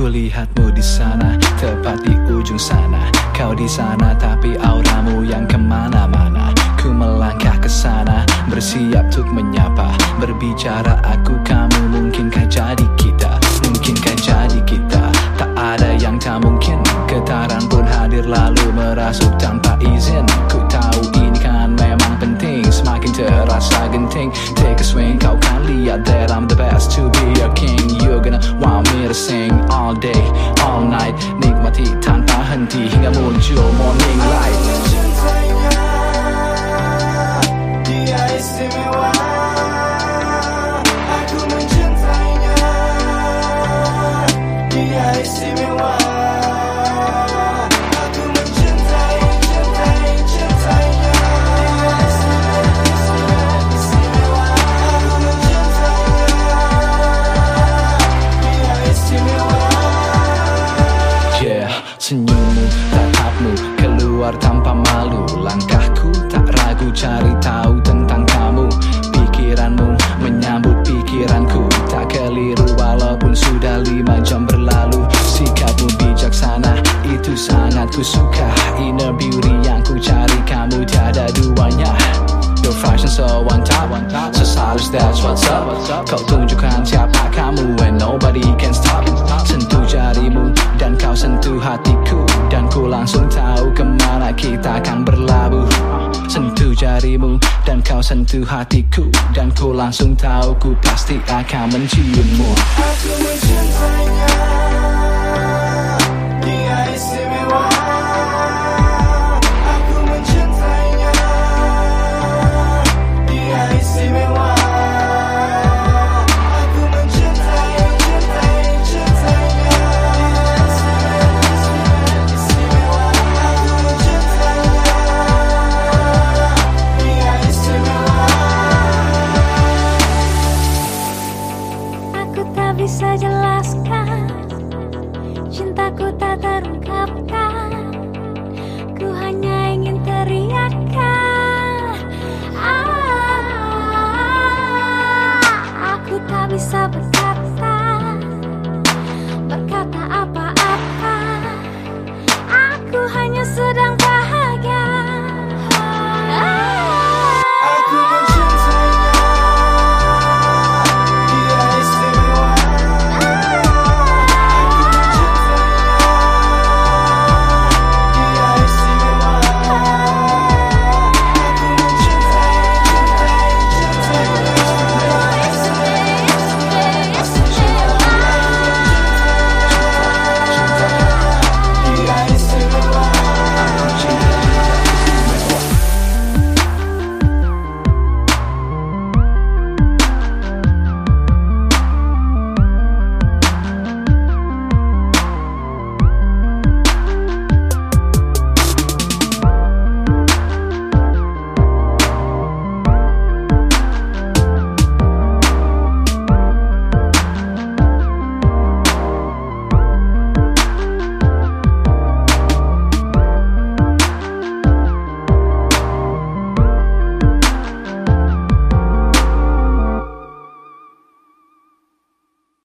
Kulihatmu di sana, tepat di ujung sana. Kau di sana tapi auramu yang ke mana-mana. Ku melangkah ke sana, bersiap untuk menyapa. Berbicara aku kamu, mungkinkah jadi kita? Mungkinkah jadi kita? Tak ada yang tak mungkin. Getaran pun hadir lalu merasuk tanpa izin. Ku tahu ini kan memang penting. Semakin terasa genting. Take a swing, kau kan lihat that I'm the best to be your king. You're gonna want me to sing tanpa henti hingga muncul morning light keluar tanpa malu. Langkahku tak ragu cari tahu tentang kamu. Pikiranmu menyambut pikiranku. Tak keliru walaupun sudah lima jam berlalu. Sikapmu bijaksana, itu sangat ku suka. Inner beauty yang ku cari kamu tiada duanya. Your fashion so on top, so stylish that's what's up. Kau tunjukkan siapa kamu and nobody can stop. Sentuh jarimu dan kau sentuh hatiku Dan ku langsung tahu ku pasti akan menciummu. Aku mencintainya Cintaku tak terungkapkan. Ku hanya ingin teriakkan ah, Aku tak bisa berkata. Berkata apa-apa. Aku hanya sedang